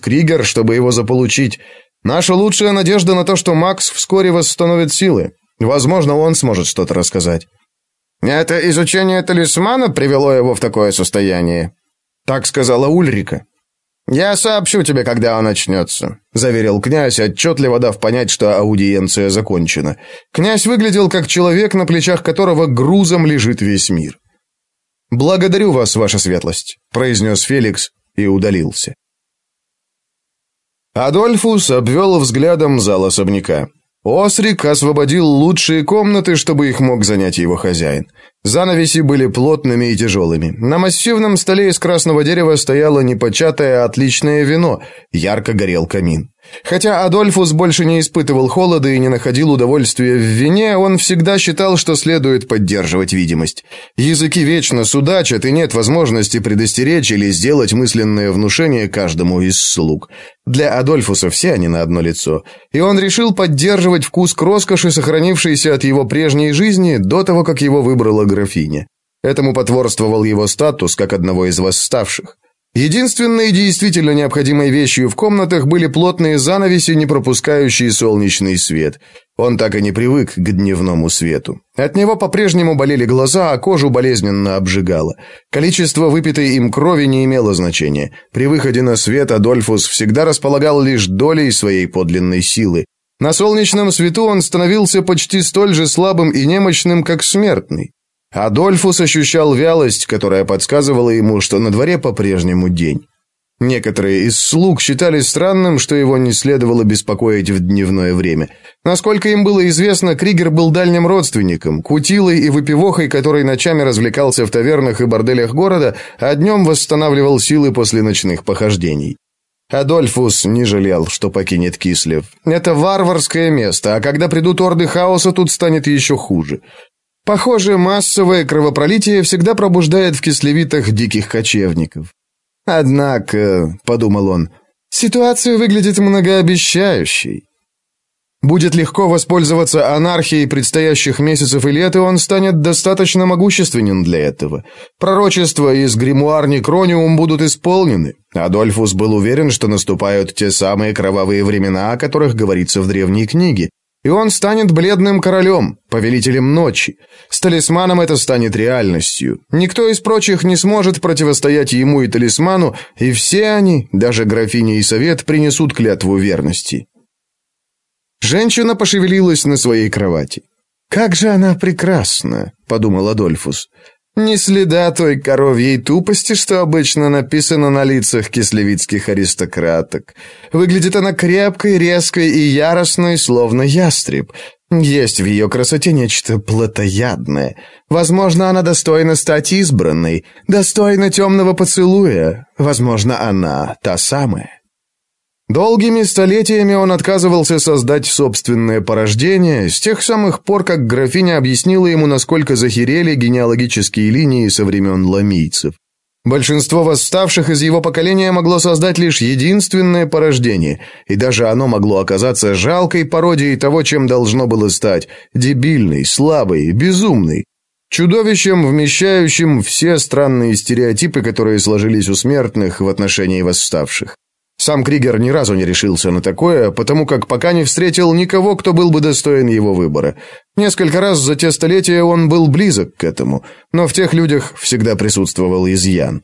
Кригер, чтобы его заполучить. Наша лучшая надежда на то, что Макс вскоре восстановит силы. Возможно, он сможет что-то рассказать. Это изучение талисмана привело его в такое состояние. Так сказала Ульрика. «Я сообщу тебе, когда он начнется», — заверил князь, отчетливо дав понять, что аудиенция закончена. Князь выглядел как человек, на плечах которого грузом лежит весь мир. «Благодарю вас, ваша светлость», — произнес Феликс и удалился. Адольфус обвел взглядом зал особняка. Осрик освободил лучшие комнаты, чтобы их мог занять его хозяин. Занавеси были плотными и тяжелыми. На массивном столе из красного дерева стояло непочатое отличное вино, ярко горел камин. Хотя Адольфус больше не испытывал холода и не находил удовольствия в вине, он всегда считал, что следует поддерживать видимость. Языки вечно судачат, и нет возможности предостеречь или сделать мысленное внушение каждому из слуг. Для Адольфуса все они на одно лицо. И он решил поддерживать вкус к роскоши, сохранившейся от его прежней жизни до того, как его выбрала графиня. Этому потворствовал его статус, как одного из восставших. Единственной действительно необходимой вещью в комнатах были плотные занавеси, не пропускающие солнечный свет. Он так и не привык к дневному свету. От него по-прежнему болели глаза, а кожу болезненно обжигало. Количество выпитой им крови не имело значения. При выходе на свет Адольфус всегда располагал лишь долей своей подлинной силы. На солнечном свету он становился почти столь же слабым и немощным, как смертный. Адольфус ощущал вялость, которая подсказывала ему, что на дворе по-прежнему день. Некоторые из слуг считали странным, что его не следовало беспокоить в дневное время. Насколько им было известно, Кригер был дальним родственником, кутилой и выпивохой, который ночами развлекался в тавернах и борделях города, а днем восстанавливал силы после ночных похождений. Адольфус не жалел, что покинет Кислев. Это варварское место, а когда придут орды хаоса, тут станет еще хуже. Похоже, массовое кровопролитие всегда пробуждает в кислевитах диких кочевников. Однако, подумал он, ситуация выглядит многообещающей. Будет легко воспользоваться анархией предстоящих месяцев и лет, и он станет достаточно могущественен для этого. Пророчества из гримуарни Крониум будут исполнены. Адольфус был уверен, что наступают те самые кровавые времена, о которых говорится в древней книге, и он станет бледным королем, повелителем ночи. С талисманом это станет реальностью. Никто из прочих не сможет противостоять ему и талисману, и все они, даже графиня и совет, принесут клятву верности. Женщина пошевелилась на своей кровати. «Как же она прекрасна!» — подумал Адольфус. Ни следа той коровьей тупости, что обычно написано на лицах кислевицких аристократок. Выглядит она крепкой, резкой и яростной, словно ястреб. Есть в ее красоте нечто плотоядное. Возможно, она достойна стать избранной, достойна темного поцелуя. Возможно, она та самая. Долгими столетиями он отказывался создать собственное порождение, с тех самых пор, как графиня объяснила ему, насколько захерели генеалогические линии со времен ламийцев. Большинство восставших из его поколения могло создать лишь единственное порождение, и даже оно могло оказаться жалкой пародией того, чем должно было стать – дебильной, слабой, безумной, чудовищем, вмещающим все странные стереотипы, которые сложились у смертных в отношении восставших. Сам Кригер ни разу не решился на такое, потому как пока не встретил никого, кто был бы достоин его выбора. Несколько раз за те столетия он был близок к этому, но в тех людях всегда присутствовал изъян.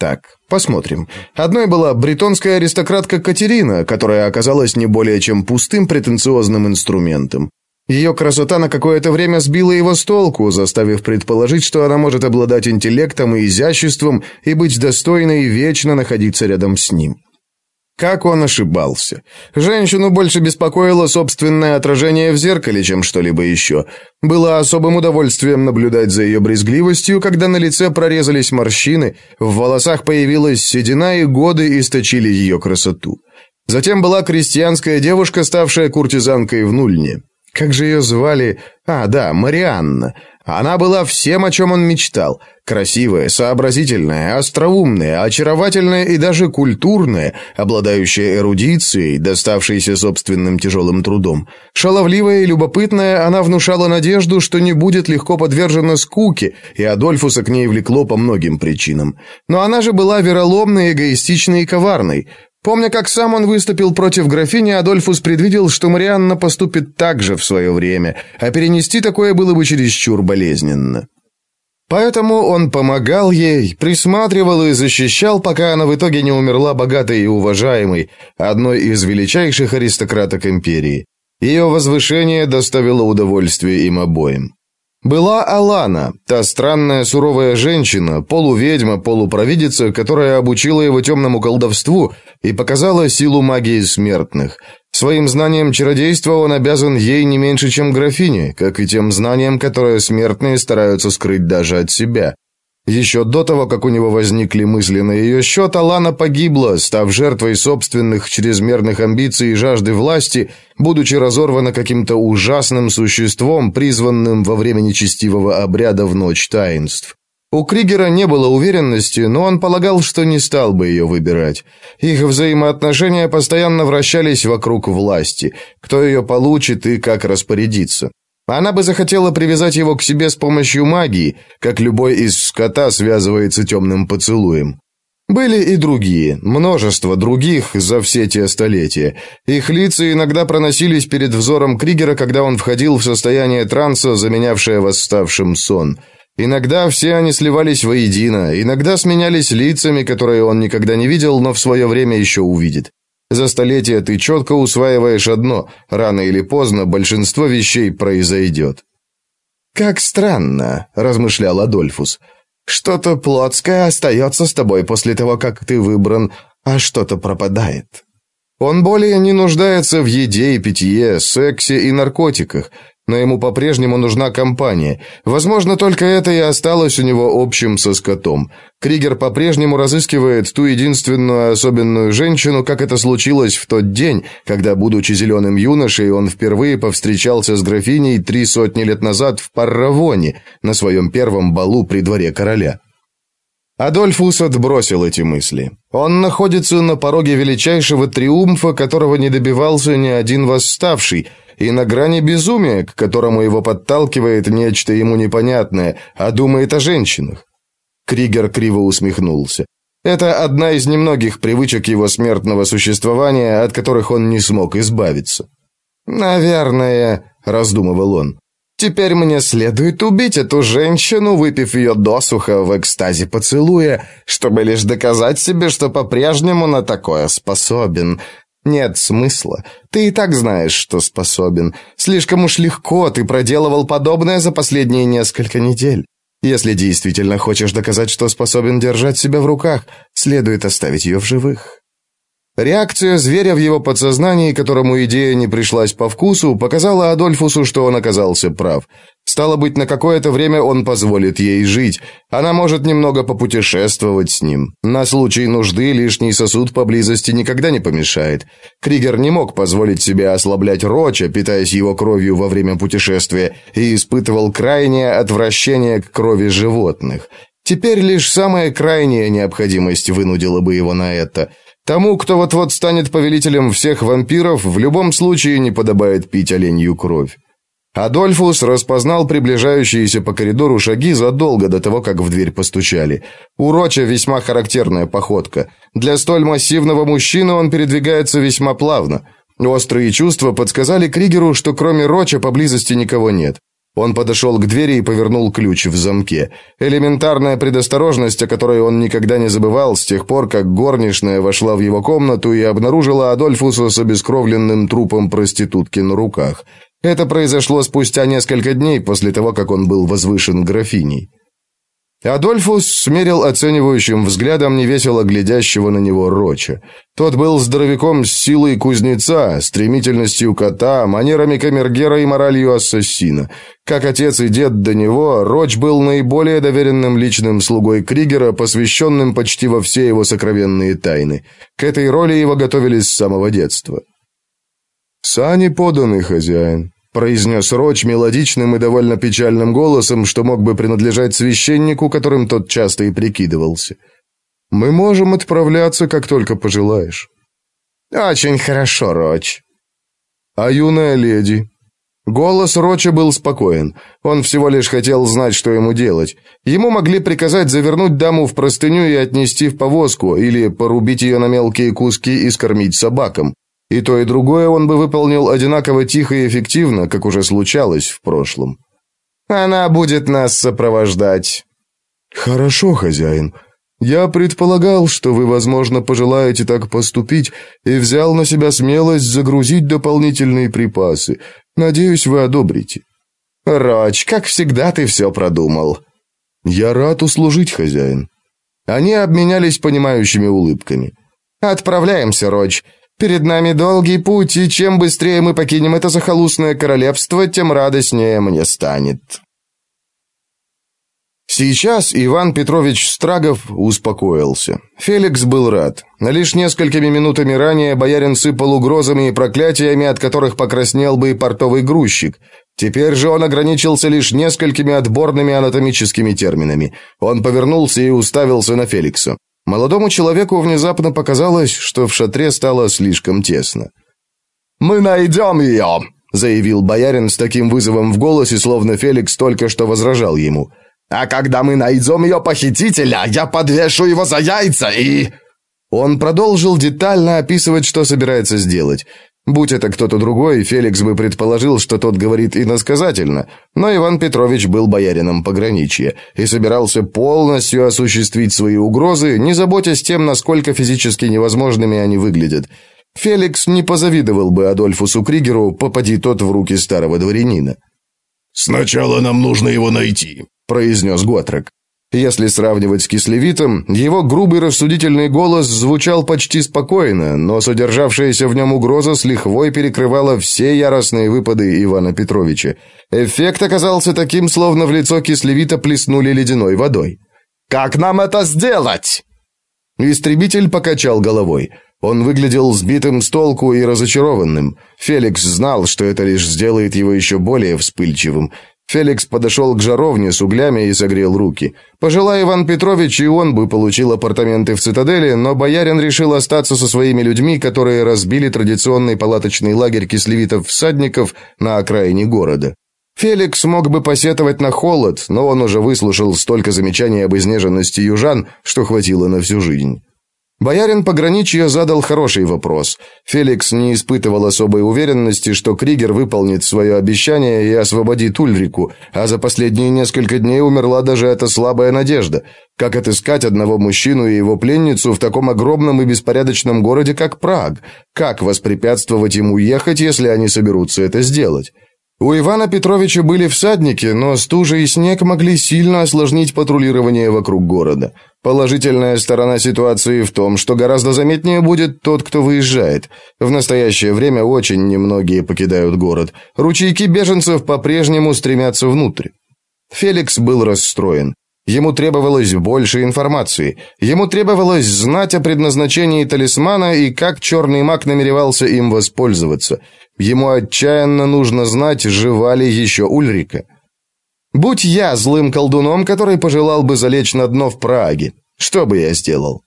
Так, посмотрим. Одной была бретонская аристократка Катерина, которая оказалась не более чем пустым претенциозным инструментом. Ее красота на какое-то время сбила его с толку, заставив предположить, что она может обладать интеллектом и изяществом и быть достойной вечно находиться рядом с ним. Как он ошибался. Женщину больше беспокоило собственное отражение в зеркале, чем что-либо еще. Было особым удовольствием наблюдать за ее брезгливостью, когда на лице прорезались морщины, в волосах появилась седина, и годы источили ее красоту. Затем была крестьянская девушка, ставшая куртизанкой в Нульне. Как же ее звали? А, да, Марианна. Она была всем, о чем он мечтал. Красивая, сообразительная, остроумная, очаровательная и даже культурная, обладающая эрудицией, доставшейся собственным тяжелым трудом. Шаловливая и любопытная, она внушала надежду, что не будет легко подвержена скуке, и Адольфуса к ней влекло по многим причинам. Но она же была вероломной, эгоистичной и коварной. Помня, как сам он выступил против графини, Адольфус предвидел, что Марианна поступит так же в свое время, а перенести такое было бы чересчур болезненно. Поэтому он помогал ей, присматривал и защищал, пока она в итоге не умерла богатой и уважаемой, одной из величайших аристократок империи. Ее возвышение доставило удовольствие им обоим. Была Алана, та странная суровая женщина, полуведьма, полупровидица, которая обучила его темному колдовству и показала силу магии смертных. Своим знанием чародейства он обязан ей не меньше, чем графине, как и тем знаниям, которые смертные стараются скрыть даже от себя. Еще до того, как у него возникли мысли на ее счет, Алана погибла, став жертвой собственных чрезмерных амбиций и жажды власти, будучи разорвана каким-то ужасным существом, призванным во время нечестивого обряда в ночь таинств. У Кригера не было уверенности, но он полагал, что не стал бы ее выбирать. Их взаимоотношения постоянно вращались вокруг власти, кто ее получит и как распорядиться. Она бы захотела привязать его к себе с помощью магии, как любой из скота связывается темным поцелуем. Были и другие, множество других за все те столетия. Их лица иногда проносились перед взором Кригера, когда он входил в состояние транса, заменявшее восставшим сон. Иногда все они сливались воедино, иногда сменялись лицами, которые он никогда не видел, но в свое время еще увидит. За столетия ты четко усваиваешь одно – рано или поздно большинство вещей произойдет. «Как странно», – размышлял Адольфус. «Что-то плотское остается с тобой после того, как ты выбран, а что-то пропадает». Он более не нуждается в еде и питье, сексе и наркотиках но ему по-прежнему нужна компания. Возможно, только это и осталось у него общим со скотом. Кригер по-прежнему разыскивает ту единственную особенную женщину, как это случилось в тот день, когда, будучи зеленым юношей, он впервые повстречался с графиней три сотни лет назад в Парравоне, на своем первом балу при дворе короля. Адольфус отбросил эти мысли. Он находится на пороге величайшего триумфа, которого не добивался ни один восставший – и на грани безумия, к которому его подталкивает нечто ему непонятное, а думает о женщинах. Кригер криво усмехнулся. Это одна из немногих привычек его смертного существования, от которых он не смог избавиться. «Наверное», — раздумывал он, — «теперь мне следует убить эту женщину, выпив ее досуха в экстазе поцелуя, чтобы лишь доказать себе, что по-прежнему на такое способен. Нет смысла. Ты и так знаешь, что способен. Слишком уж легко ты проделывал подобное за последние несколько недель. Если действительно хочешь доказать, что способен держать себя в руках, следует оставить ее в живых. Реакция зверя в его подсознании, которому идея не пришлась по вкусу, показала Адольфусу, что он оказался прав. Стало быть, на какое-то время он позволит ей жить. Она может немного попутешествовать с ним. На случай нужды лишний сосуд поблизости никогда не помешает. Кригер не мог позволить себе ослаблять Роча, питаясь его кровью во время путешествия, и испытывал крайнее отвращение к крови животных. Теперь лишь самая крайняя необходимость вынудила бы его на это – Тому, кто вот-вот станет повелителем всех вампиров, в любом случае не подобает пить оленью кровь. Адольфус распознал приближающиеся по коридору шаги задолго до того, как в дверь постучали. У Роча весьма характерная походка. Для столь массивного мужчины он передвигается весьма плавно. Острые чувства подсказали Кригеру, что кроме Роча поблизости никого нет. Он подошел к двери и повернул ключ в замке. Элементарная предосторожность, о которой он никогда не забывал с тех пор, как горничная вошла в его комнату и обнаружила Адольфуса с обескровленным трупом проститутки на руках. Это произошло спустя несколько дней после того, как он был возвышен графиней. Адольфус смерил оценивающим взглядом невесело глядящего на него Роча. Тот был здоровяком с силой кузнеца, стремительностью кота, манерами камергера и моралью ассасина. Как отец и дед до него, Роч был наиболее доверенным личным слугой Кригера, посвященным почти во все его сокровенные тайны. К этой роли его готовили с самого детства. «Сани поданы, хозяин», произнес Роч мелодичным и довольно печальным голосом, что мог бы принадлежать священнику, которым тот часто и прикидывался. «Мы можем отправляться, как только пожелаешь». «Очень хорошо, Роч». «А юная леди?» Голос Роча был спокоен. Он всего лишь хотел знать, что ему делать. Ему могли приказать завернуть даму в простыню и отнести в повозку, или порубить ее на мелкие куски и скормить собакам. И то, и другое он бы выполнил одинаково тихо и эффективно, как уже случалось в прошлом. «Она будет нас сопровождать». «Хорошо, хозяин. Я предполагал, что вы, возможно, пожелаете так поступить, и взял на себя смелость загрузить дополнительные припасы. Надеюсь, вы одобрите. Роч, как всегда ты все продумал. Я рад услужить, хозяин. Они обменялись понимающими улыбками. Отправляемся, Роч. Перед нами долгий путь, и чем быстрее мы покинем это захолустное королевство, тем радостнее мне станет. Сейчас Иван Петрович Страгов успокоился. Феликс был рад. Лишь несколькими минутами ранее боярин сыпал угрозами и проклятиями, от которых покраснел бы и портовый грузчик. Теперь же он ограничился лишь несколькими отборными анатомическими терминами. Он повернулся и уставился на Феликса. Молодому человеку внезапно показалось, что в шатре стало слишком тесно. «Мы найдем ее!» — заявил боярин с таким вызовом в голосе, словно Феликс только что возражал ему – а когда мы найдем ее похитителя, я подвешу его за яйца и...» Он продолжил детально описывать, что собирается сделать. Будь это кто-то другой, Феликс бы предположил, что тот говорит иносказательно, но Иван Петрович был боярином пограничья и собирался полностью осуществить свои угрозы, не заботясь тем, насколько физически невозможными они выглядят. Феликс не позавидовал бы Адольфусу Кригеру, попади тот в руки старого дворянина. «Сначала нам нужно его найти», произнес Готрек. Если сравнивать с Кислевитом, его грубый рассудительный голос звучал почти спокойно, но содержавшаяся в нем угроза с лихвой перекрывала все яростные выпады Ивана Петровича. Эффект оказался таким, словно в лицо Кислевита плеснули ледяной водой. «Как нам это сделать?» Истребитель покачал головой. Он выглядел сбитым с толку и разочарованным. Феликс знал, что это лишь сделает его еще более вспыльчивым. Феликс подошел к жаровне с углями и согрел руки. Пожелая Иван Петрович, и он бы получил апартаменты в цитадели, но боярин решил остаться со своими людьми, которые разбили традиционный палаточный лагерь кислевитов-всадников на окраине города. Феликс мог бы посетовать на холод, но он уже выслушал столько замечаний об изнеженности южан, что хватило на всю жизнь. Боярин пограничья задал хороший вопрос. Феликс не испытывал особой уверенности, что Кригер выполнит свое обещание и освободит Ульрику, а за последние несколько дней умерла даже эта слабая надежда. Как отыскать одного мужчину и его пленницу в таком огромном и беспорядочном городе, как Праг? Как воспрепятствовать им уехать, если они соберутся это сделать? У Ивана Петровича были всадники, но стужа и снег могли сильно осложнить патрулирование вокруг города. Положительная сторона ситуации в том, что гораздо заметнее будет тот, кто выезжает. В настоящее время очень немногие покидают город. Ручейки беженцев по-прежнему стремятся внутрь. Феликс был расстроен. Ему требовалось больше информации. Ему требовалось знать о предназначении талисмана и как черный маг намеревался им воспользоваться. Ему отчаянно нужно знать, жива ли еще Ульрика. Будь я злым колдуном, который пожелал бы залечь на дно в Праге, что бы я сделал?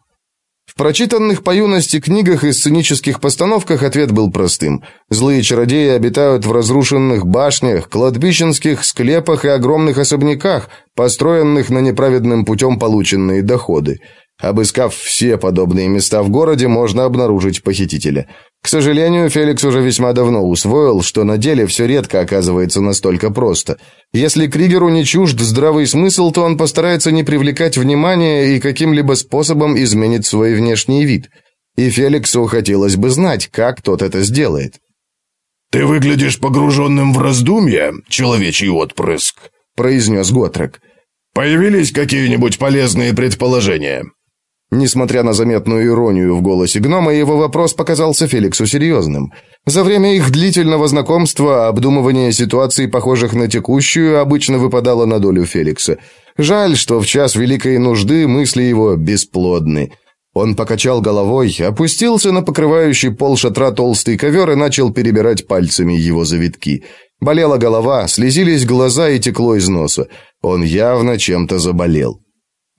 В прочитанных по юности книгах и сценических постановках ответ был простым. Злые чародеи обитают в разрушенных башнях, кладбищенских склепах и огромных особняках, построенных на неправедным путем полученные доходы. Обыскав все подобные места в городе, можно обнаружить похитителя. К сожалению, Феликс уже весьма давно усвоил, что на деле все редко оказывается настолько просто. Если Кригеру не чужд здравый смысл, то он постарается не привлекать внимания и каким-либо способом изменит свой внешний вид. И Феликсу хотелось бы знать, как тот это сделает. «Ты выглядишь погруженным в раздумья, человечий отпрыск», — произнес Готрек. «Появились какие-нибудь полезные предположения?» Несмотря на заметную иронию в голосе гнома, его вопрос показался Феликсу серьезным. За время их длительного знакомства обдумывание ситуаций, похожих на текущую, обычно выпадало на долю Феликса. Жаль, что в час великой нужды мысли его бесплодны. Он покачал головой, опустился на покрывающий пол шатра толстый ковер и начал перебирать пальцами его завитки. Болела голова, слезились глаза и текло из носа. Он явно чем-то заболел.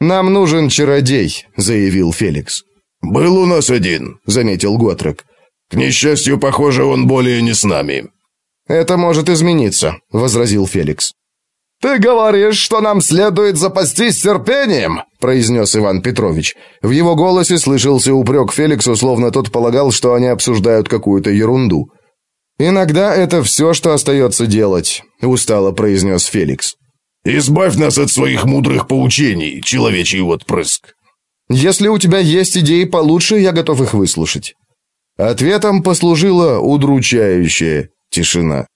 «Нам нужен чародей», — заявил Феликс. «Был у нас один», — заметил Готрек. «К несчастью, похоже, он более не с нами». Это может измениться, возразил Феликс. «Ты говоришь, что нам следует запастись терпением?» – произнес Иван Петрович. В его голосе слышался упрек Феликсу, словно тот полагал, что они обсуждают какую-то ерунду. «Иногда это все, что остается делать», – устало произнес Феликс. «Избавь нас от своих мудрых поучений, человечий отпрыск». «Если у тебя есть идеи получше, я готов их выслушать». Ответом послужила удручающая тишина.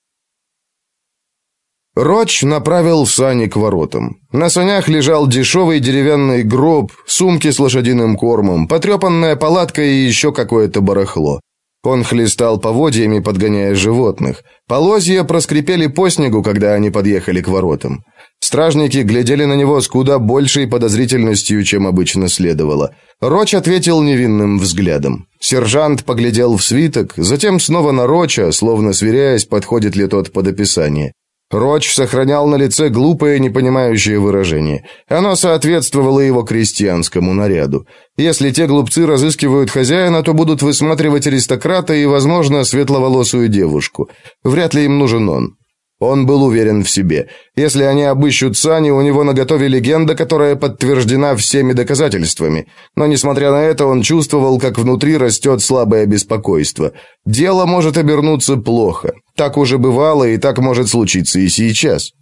Роч направил сани к воротам. На санях лежал дешевый деревянный гроб, сумки с лошадиным кормом, потрепанная палатка и еще какое-то барахло. Он хлестал поводьями, подгоняя животных. Полозья проскрипели по снегу, когда они подъехали к воротам. Стражники глядели на него с куда большей подозрительностью, чем обычно следовало. Роч ответил невинным взглядом. Сержант поглядел в свиток, затем снова на Роча, словно сверяясь, подходит ли тот под описание. Роч сохранял на лице глупое, непонимающее выражение. Оно соответствовало его крестьянскому наряду. Если те глупцы разыскивают хозяина, то будут высматривать аристократа и, возможно, светловолосую девушку. Вряд ли им нужен он. Он был уверен в себе. Если они обыщут Сани, у него наготове легенда, которая подтверждена всеми доказательствами. Но, несмотря на это, он чувствовал, как внутри растет слабое беспокойство. Дело может обернуться плохо. Так уже бывало, и так может случиться и сейчас.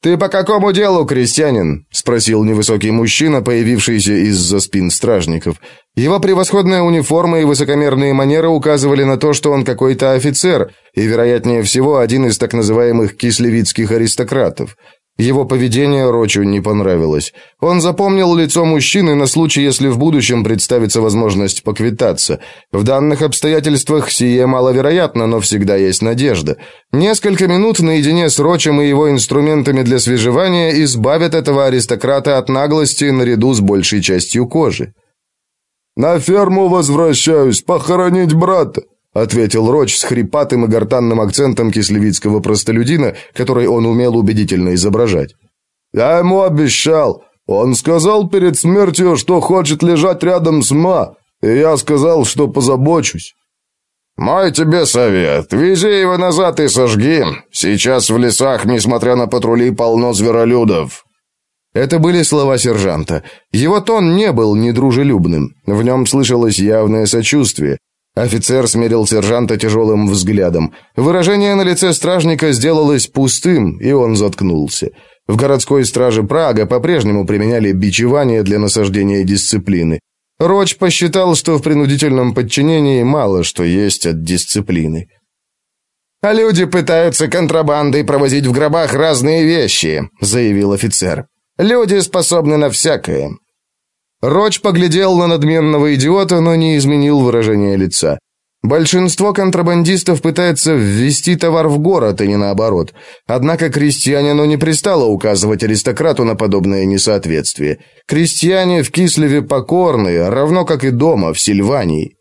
«Ты по какому делу, крестьянин?» – спросил невысокий мужчина, появившийся из-за спин стражников. Его превосходная униформа и высокомерные манеры указывали на то, что он какой-то офицер, и, вероятнее всего, один из так называемых кислевицких аристократов. Его поведение Рочу не понравилось. Он запомнил лицо мужчины на случай, если в будущем представится возможность поквитаться. В данных обстоятельствах сие маловероятно, но всегда есть надежда. Несколько минут наедине с Рочем и его инструментами для свежевания избавят этого аристократа от наглости наряду с большей частью кожи. «На ферму возвращаюсь, похоронить брата», ответил Роч с хрипатым и гортанным акцентом кислевицкого простолюдина, который он умел убедительно изображать. «Я ему обещал. Он сказал перед смертью, что хочет лежать рядом с Ма, и я сказал, что позабочусь». «Мой тебе совет. Вези его назад и сожги. Сейчас в лесах, несмотря на патрули, полно зверолюдов». Это были слова сержанта. Его тон не был недружелюбным. В нем слышалось явное сочувствие. Офицер смерил сержанта тяжелым взглядом. Выражение на лице стражника сделалось пустым, и он заткнулся. В городской страже Прага по-прежнему применяли бичевание для насаждения дисциплины. Роч посчитал, что в принудительном подчинении мало что есть от дисциплины. «А люди пытаются контрабандой провозить в гробах разные вещи», — заявил офицер. «Люди способны на всякое. Роч поглядел на надменного идиота, но не изменил выражение лица. Большинство контрабандистов пытается ввести товар в город, и не наоборот. Однако крестьянину не пристало указывать аристократу на подобное несоответствие. Крестьяне в Кислеве покорны, равно как и дома, в Сильвании.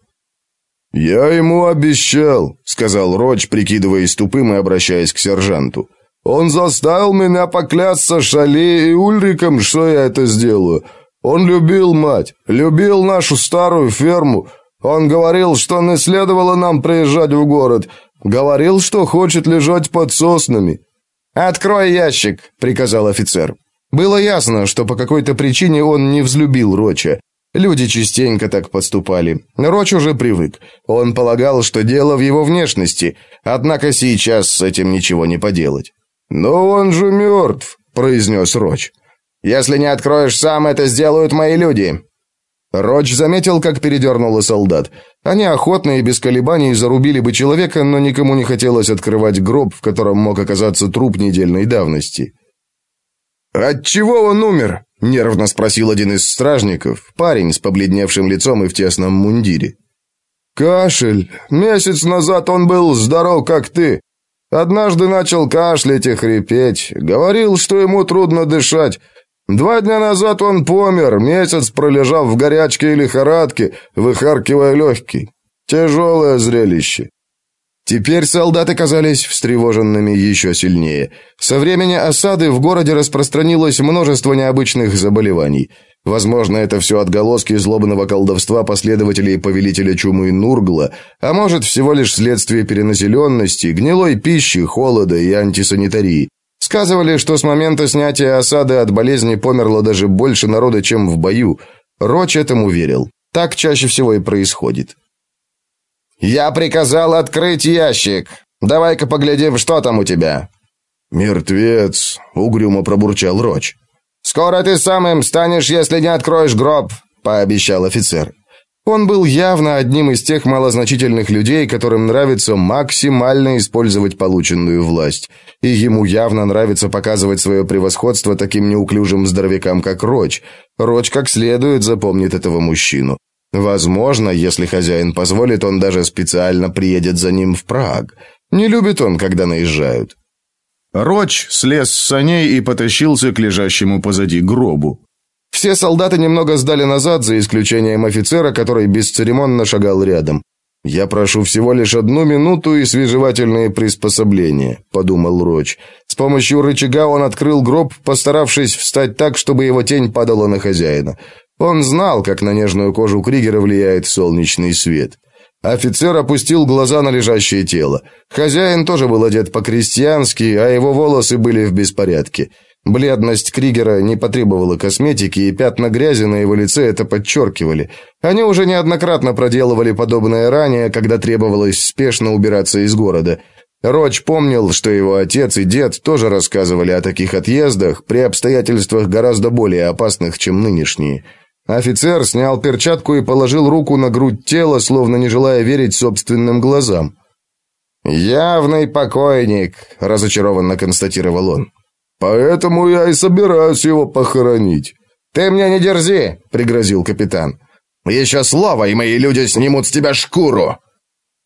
«Я ему обещал», — сказал Роч, прикидываясь тупым и обращаясь к сержанту. «Он заставил меня поклясться Шале и Ульриком, что я это сделаю. Он любил мать, любил нашу старую ферму. Он говорил, что не следовало нам приезжать в город. Говорил, что хочет лежать под соснами. «Открой ящик», — приказал офицер. Было ясно, что по какой-то причине он не взлюбил Роча. Люди частенько так поступали. Роч уже привык. Он полагал, что дело в его внешности, однако сейчас с этим ничего не поделать. «Но он же мертв», — произнес Роч. Если не откроешь сам, это сделают мои люди». Роч заметил, как передернуло солдат. Они охотно и без колебаний зарубили бы человека, но никому не хотелось открывать гроб, в котором мог оказаться труп недельной давности. «От чего он умер?» — нервно спросил один из стражников, парень с побледневшим лицом и в тесном мундире. «Кашель. Месяц назад он был здоров, как ты. Однажды начал кашлять и хрипеть. Говорил, что ему трудно дышать». Два дня назад он помер, месяц пролежав в горячке и лихорадке, выхаркивая легкий. Тяжелое зрелище. Теперь солдаты казались встревоженными еще сильнее. Со времени осады в городе распространилось множество необычных заболеваний. Возможно, это все отголоски злобного колдовства последователей повелителя чумы Нургла, а может, всего лишь следствие перенаселенности, гнилой пищи, холода и антисанитарии. Сказывали, что с момента снятия осады от болезни померло даже больше народа, чем в бою. Роч этому верил. Так чаще всего и происходит. «Я приказал открыть ящик. Давай-ка поглядим, что там у тебя». «Мертвец», — угрюмо пробурчал Роч. «Скоро ты самым станешь, если не откроешь гроб», — пообещал офицер. Он был явно одним из тех малозначительных людей, которым нравится максимально использовать полученную власть. И ему явно нравится показывать свое превосходство таким неуклюжим здоровякам, как Роч. Роч как следует запомнит этого мужчину. Возможно, если хозяин позволит, он даже специально приедет за ним в Праг. Не любит он, когда наезжают. Роч слез с саней и потащился к лежащему позади гробу. Все солдаты немного сдали назад, за исключением офицера, который бесцеремонно шагал рядом. «Я прошу всего лишь одну минуту и свежевательные приспособления», — подумал Роч. С помощью рычага он открыл гроб, постаравшись встать так, чтобы его тень падала на хозяина. Он знал, как на нежную кожу Кригера влияет солнечный свет. Офицер опустил глаза на лежащее тело. Хозяин тоже был одет по-крестьянски, а его волосы были в беспорядке. Бледность Кригера не потребовала косметики, и пятна грязи на его лице это подчеркивали. Они уже неоднократно проделывали подобное ранее, когда требовалось спешно убираться из города. Роч помнил, что его отец и дед тоже рассказывали о таких отъездах при обстоятельствах гораздо более опасных, чем нынешние. Офицер снял перчатку и положил руку на грудь тела, словно не желая верить собственным глазам. «Явный покойник», — разочарованно констатировал он. «Поэтому я и собираюсь его похоронить». «Ты мне не дерзи», — пригрозил капитан. «Еще слово, и мои люди снимут с тебя шкуру».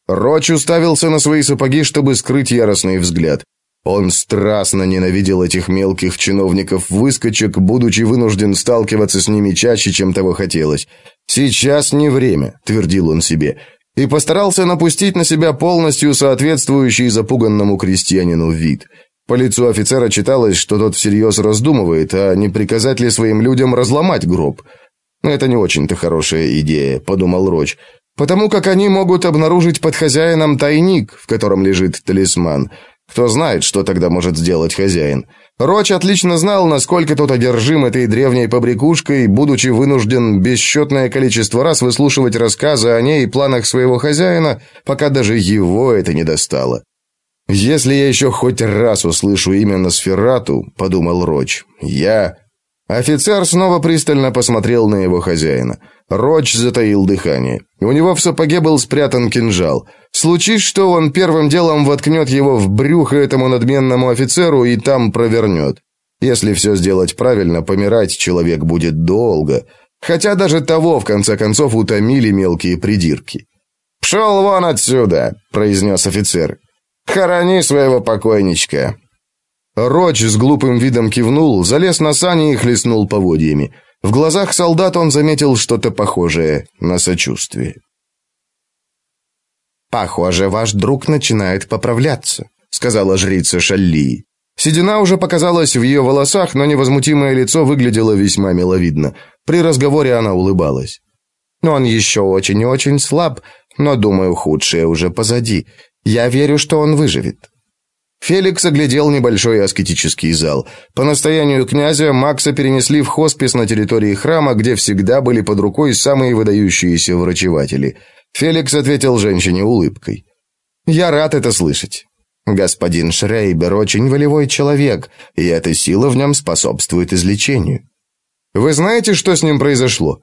Роч уставился на свои сапоги, чтобы скрыть яростный взгляд. Он страстно ненавидел этих мелких чиновников-выскочек, будучи вынужден сталкиваться с ними чаще, чем того хотелось. «Сейчас не время», — твердил он себе, и постарался напустить на себя полностью соответствующий запуганному крестьянину вид. По лицу офицера читалось, что тот всерьез раздумывает, а не приказать ли своим людям разломать гроб. «Это не очень-то хорошая идея», — подумал Роч, «потому как они могут обнаружить под хозяином тайник, в котором лежит талисман». Кто знает, что тогда может сделать хозяин. Роч отлично знал, насколько тот одержим этой древней побрякушкой, будучи вынужден бесчетное количество раз выслушивать рассказы о ней и планах своего хозяина, пока даже его это не достало. «Если я еще хоть раз услышу имя Носферату», — подумал Роч, — «я...» Офицер снова пристально посмотрел на его хозяина. Роч затаил дыхание. У него в сапоге был спрятан кинжал. Случись, что он первым делом воткнет его в брюхо этому надменному офицеру и там провернет. Если все сделать правильно, помирать человек будет долго. Хотя даже того, в конце концов, утомили мелкие придирки. «Пшел вон отсюда!» – произнес офицер. «Хорони своего покойничка!» Роч с глупым видом кивнул, залез на сани и хлестнул поводьями. В глазах солдат он заметил что-то похожее на сочувствие. «Похоже, ваш друг начинает поправляться», — сказала жрица Шалли. Седина уже показалась в ее волосах, но невозмутимое лицо выглядело весьма миловидно. При разговоре она улыбалась. «Он еще очень и очень слаб, но, думаю, худшее уже позади. Я верю, что он выживет». Феликс оглядел небольшой аскетический зал. По настоянию князя Макса перенесли в хоспис на территории храма, где всегда были под рукой самые выдающиеся врачеватели. Феликс ответил женщине улыбкой. «Я рад это слышать. Господин Шрейбер очень волевой человек, и эта сила в нем способствует излечению. Вы знаете, что с ним произошло?»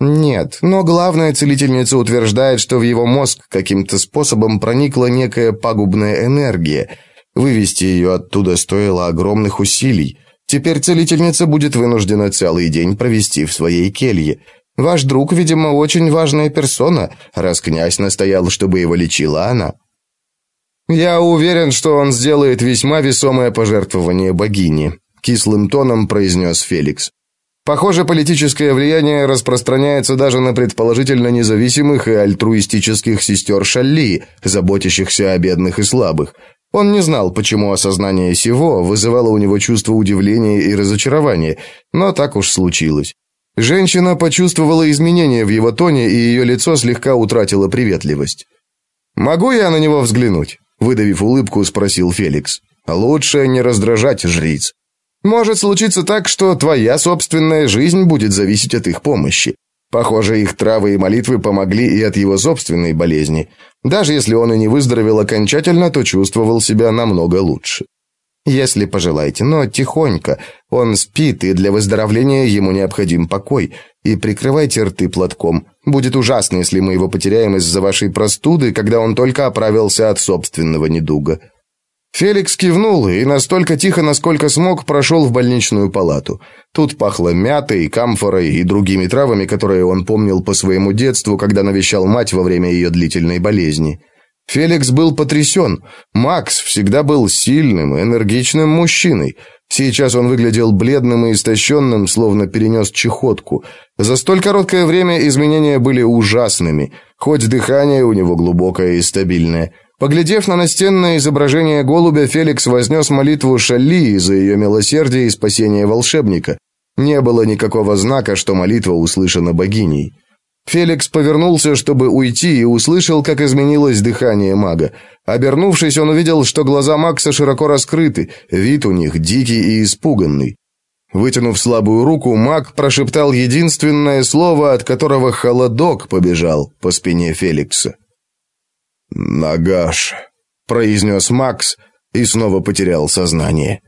Нет, но главная целительница утверждает, что в его мозг каким-то способом проникла некая пагубная энергия – Вывести ее оттуда стоило огромных усилий. Теперь целительница будет вынуждена целый день провести в своей келье. Ваш друг, видимо, очень важная персона, раз князь настоял, чтобы его лечила она. Я уверен, что он сделает весьма весомое пожертвование богине, кислым тоном произнес Феликс. Похоже, политическое влияние распространяется даже на предположительно независимых и альтруистических сестер Шалли, заботящихся о бедных и слабых. Он не знал, почему осознание сего вызывало у него чувство удивления и разочарования, но так уж случилось. Женщина почувствовала изменения в его тоне, и ее лицо слегка утратило приветливость. «Могу я на него взглянуть?» Выдавив улыбку, спросил Феликс. «Лучше не раздражать жриц. Может случиться так, что твоя собственная жизнь будет зависеть от их помощи. Похоже, их травы и молитвы помогли и от его собственной болезни. Даже если он и не выздоровел окончательно, то чувствовал себя намного лучше. Если пожелаете, но тихонько. Он спит, и для выздоровления ему необходим покой. И прикрывайте рты платком. Будет ужасно, если мы его потеряем из-за вашей простуды, когда он только оправился от собственного недуга. Феликс кивнул и настолько тихо, насколько смог, прошел в больничную палату. Тут пахло мятой, камфорой и другими травами, которые он помнил по своему детству, когда навещал мать во время ее длительной болезни. Феликс был потрясен. Макс всегда был сильным, энергичным мужчиной. Сейчас он выглядел бледным и истощенным, словно перенес чехотку. За столь короткое время изменения были ужасными, хоть дыхание у него глубокое и стабильное. Поглядев на настенное изображение голубя, Феликс вознес молитву Шалли за ее милосердие и спасение волшебника. Не было никакого знака, что молитва услышана богиней. Феликс повернулся, чтобы уйти, и услышал, как изменилось дыхание мага. Обернувшись, он увидел, что глаза Макса широко раскрыты, вид у них дикий и испуганный. Вытянув слабую руку, маг прошептал единственное слово, от которого холодок побежал по спине Феликса. «Нагаш», — произнес Макс и снова потерял сознание.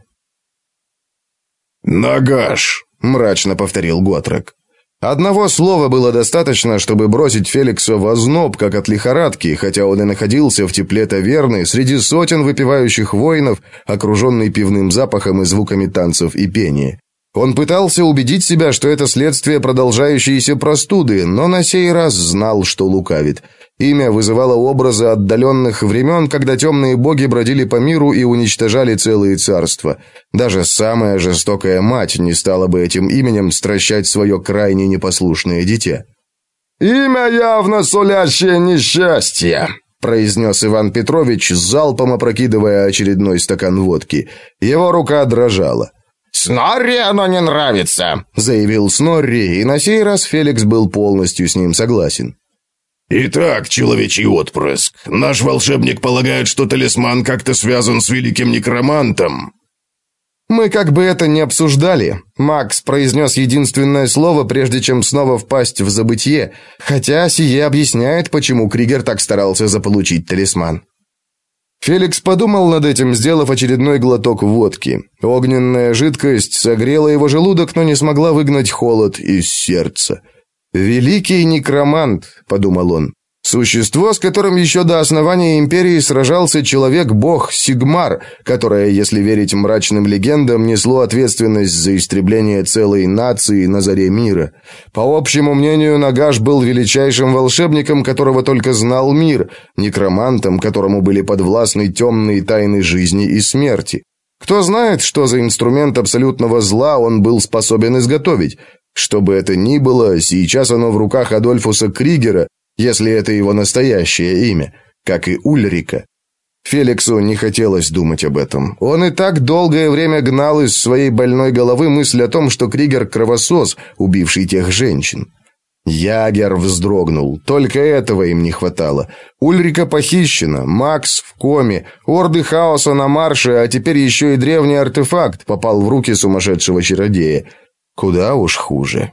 «Нагаш», — мрачно повторил Готрек. Одного слова было достаточно, чтобы бросить Феликса в озноб, как от лихорадки, хотя он и находился в тепле таверны, среди сотен выпивающих воинов, окруженный пивным запахом и звуками танцев и пения. Он пытался убедить себя, что это следствие продолжающейся простуды, но на сей раз знал, что лукавит. Имя вызывало образы отдаленных времен, когда темные боги бродили по миру и уничтожали целые царства. Даже самая жестокая мать не стала бы этим именем стращать свое крайне непослушное дитя. «Имя явно сулящее несчастье», — произнес Иван Петрович, залпом опрокидывая очередной стакан водки. Его рука дрожала. «Снорри оно не нравится», — заявил Снорри, и на сей раз Феликс был полностью с ним согласен. «Итак, человечий отпрыск, наш волшебник полагает, что талисман как-то связан с великим некромантом». «Мы как бы это не обсуждали. Макс произнес единственное слово, прежде чем снова впасть в забытье, хотя сие объясняет, почему Кригер так старался заполучить талисман». Феликс подумал над этим, сделав очередной глоток водки. Огненная жидкость согрела его желудок, но не смогла выгнать холод из сердца. «Великий некромант», — подумал он. Существо, с которым еще до основания империи сражался человек-бог Сигмар, которое, если верить мрачным легендам, несло ответственность за истребление целой нации на заре мира. По общему мнению, Нагаш был величайшим волшебником, которого только знал мир, некромантом, которому были подвластны темные тайны жизни и смерти. Кто знает, что за инструмент абсолютного зла он был способен изготовить. Что бы это ни было, сейчас оно в руках Адольфуса Кригера, если это его настоящее имя, как и Ульрика. Феликсу не хотелось думать об этом. Он и так долгое время гнал из своей больной головы мысль о том, что Кригер – кровосос, убивший тех женщин. Ягер вздрогнул. Только этого им не хватало. Ульрика похищена, Макс в коме, орды хаоса на марше, а теперь еще и древний артефакт попал в руки сумасшедшего чародея. Куда уж хуже.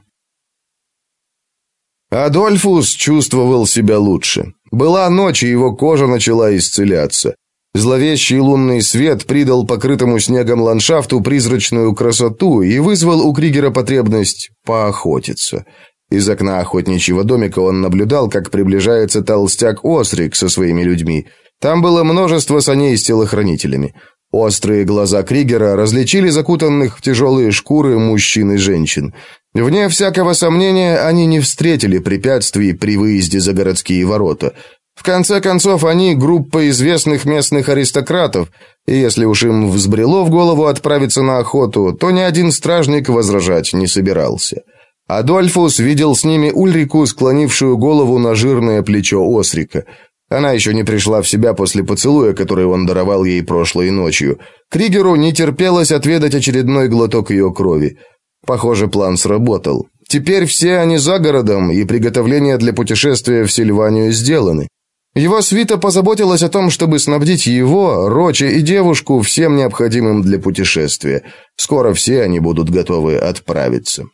Адольфус чувствовал себя лучше. Была ночь, и его кожа начала исцеляться. Зловещий лунный свет придал покрытому снегом ландшафту призрачную красоту и вызвал у Кригера потребность поохотиться. Из окна охотничьего домика он наблюдал, как приближается толстяк Осрик со своими людьми. Там было множество саней с телохранителями. Острые глаза Кригера различили закутанных в тяжелые шкуры мужчин и женщин. Вне всякого сомнения, они не встретили препятствий при выезде за городские ворота. В конце концов, они группа известных местных аристократов, и если уж им взбрело в голову отправиться на охоту, то ни один стражник возражать не собирался. Адольфус видел с ними Ульрику, склонившую голову на жирное плечо Осрика – она еще не пришла в себя после поцелуя, который он даровал ей прошлой ночью. Кригеру не терпелось отведать очередной глоток ее крови. Похоже, план сработал. Теперь все они за городом, и приготовления для путешествия в Сильванию сделаны. Его свита позаботилась о том, чтобы снабдить его, Рочи и девушку всем необходимым для путешествия. Скоро все они будут готовы отправиться.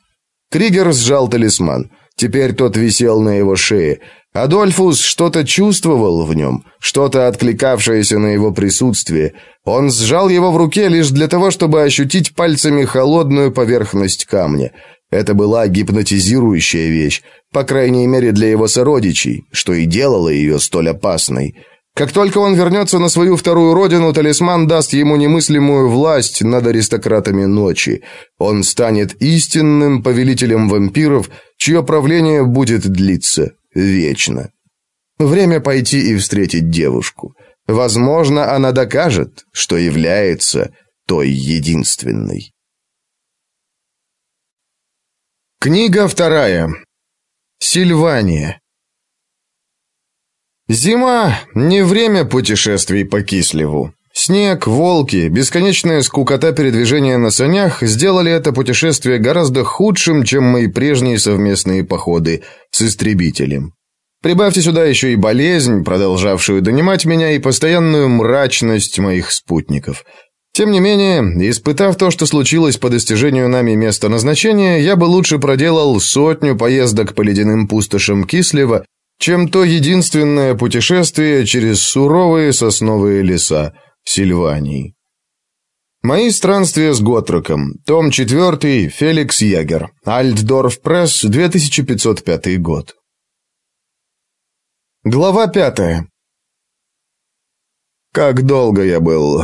Кригер сжал талисман. Теперь тот висел на его шее. Адольфус что-то чувствовал в нем, что-то откликавшееся на его присутствие. Он сжал его в руке лишь для того, чтобы ощутить пальцами холодную поверхность камня. Это была гипнотизирующая вещь, по крайней мере для его сородичей, что и делало ее столь опасной. Как только он вернется на свою вторую родину, талисман даст ему немыслимую власть над аристократами ночи. Он станет истинным повелителем вампиров, чье правление будет длиться вечно. Время пойти и встретить девушку. Возможно, она докажет, что является той единственной. Книга вторая. Сильвания. Зима – не время путешествий по Кислеву. Снег, волки, бесконечная скукота передвижения на санях сделали это путешествие гораздо худшим, чем мои прежние совместные походы с истребителем. Прибавьте сюда еще и болезнь, продолжавшую донимать меня, и постоянную мрачность моих спутников. Тем не менее, испытав то, что случилось по достижению нами места назначения, я бы лучше проделал сотню поездок по ледяным пустошам Кислева, чем то единственное путешествие через суровые сосновые леса Сильвании. Мои странствия с Готроком. Том 4. Феликс Ягер. Альтдорф Пресс, 2505 год. Глава 5. Как долго я был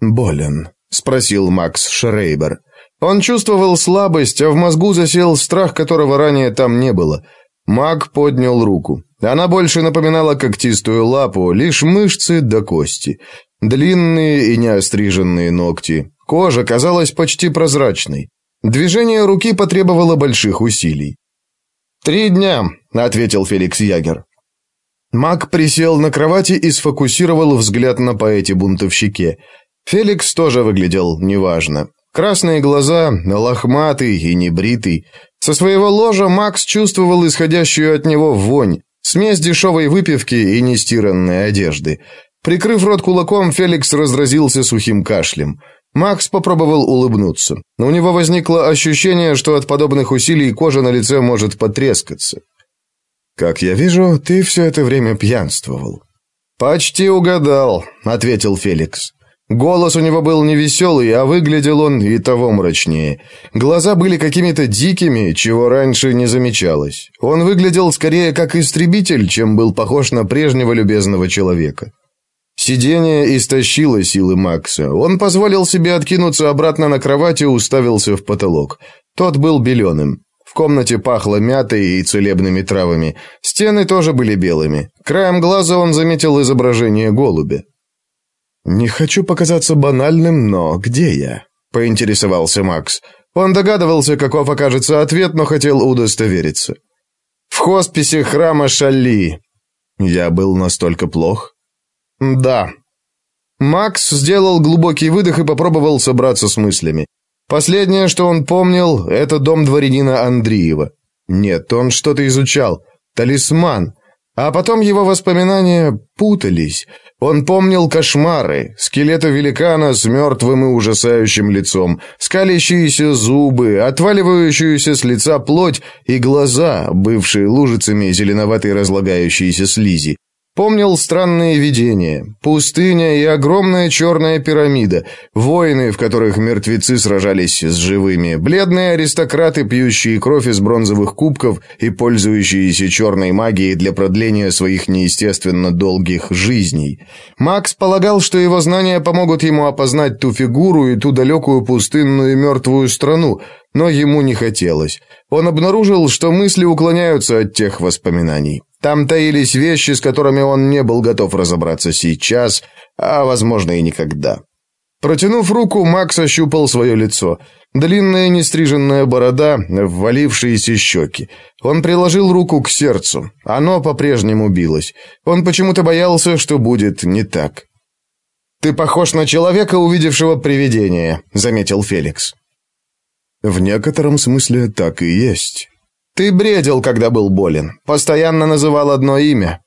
болен, спросил Макс Шрейбер. Он чувствовал слабость, а в мозгу засел страх, которого ранее там не было. Маг поднял руку. Она больше напоминала когтистую лапу, лишь мышцы до кости. Длинные и неостриженные ногти. Кожа казалась почти прозрачной. Движение руки потребовало больших усилий. «Три дня», — ответил Феликс Ягер. Маг присел на кровати и сфокусировал взгляд на поэте-бунтовщике. Феликс тоже выглядел неважно. Красные глаза, лохматый и небритый. Со своего ложа Макс чувствовал исходящую от него вонь, смесь дешевой выпивки и нестиранной одежды. Прикрыв рот кулаком, Феликс разразился сухим кашлем. Макс попробовал улыбнуться. У него возникло ощущение, что от подобных усилий кожа на лице может потрескаться. «Как я вижу, ты все это время пьянствовал». «Почти угадал», — ответил Феликс. Голос у него был невеселый, а выглядел он и того мрачнее. Глаза были какими-то дикими, чего раньше не замечалось. Он выглядел скорее как истребитель, чем был похож на прежнего любезного человека. Сидение истощило силы Макса. Он позволил себе откинуться обратно на кровать и уставился в потолок. Тот был беленым. В комнате пахло мятой и целебными травами. Стены тоже были белыми. Краем глаза он заметил изображение голубя. «Не хочу показаться банальным, но где я?» – поинтересовался Макс. Он догадывался, каков окажется ответ, но хотел удостовериться. «В хосписе храма Шалли». «Я был настолько плох?» «Да». Макс сделал глубокий выдох и попробовал собраться с мыслями. Последнее, что он помнил, это дом дворянина Андреева. Нет, он что-то изучал. Талисман. А потом его воспоминания путались. Он помнил кошмары, скелета великана с мертвым и ужасающим лицом, скалящиеся зубы, отваливающуюся с лица плоть и глаза, бывшие лужицами зеленоватой разлагающейся слизи. Помнил странные видения, пустыня и огромная черная пирамида, войны, в которых мертвецы сражались с живыми, бледные аристократы, пьющие кровь из бронзовых кубков и пользующиеся черной магией для продления своих неестественно долгих жизней. Макс полагал, что его знания помогут ему опознать ту фигуру и ту далекую пустынную мертвую страну, но ему не хотелось. Он обнаружил, что мысли уклоняются от тех воспоминаний. Там таились вещи, с которыми он не был готов разобраться сейчас, а, возможно, и никогда. Протянув руку, Макс ощупал свое лицо. Длинная нестриженная борода, ввалившиеся щеки. Он приложил руку к сердцу. Оно по-прежнему билось. Он почему-то боялся, что будет не так. «Ты похож на человека, увидевшего привидение», — заметил Феликс. «В некотором смысле так и есть». Ты бредил, когда был болен. Постоянно называл одно имя.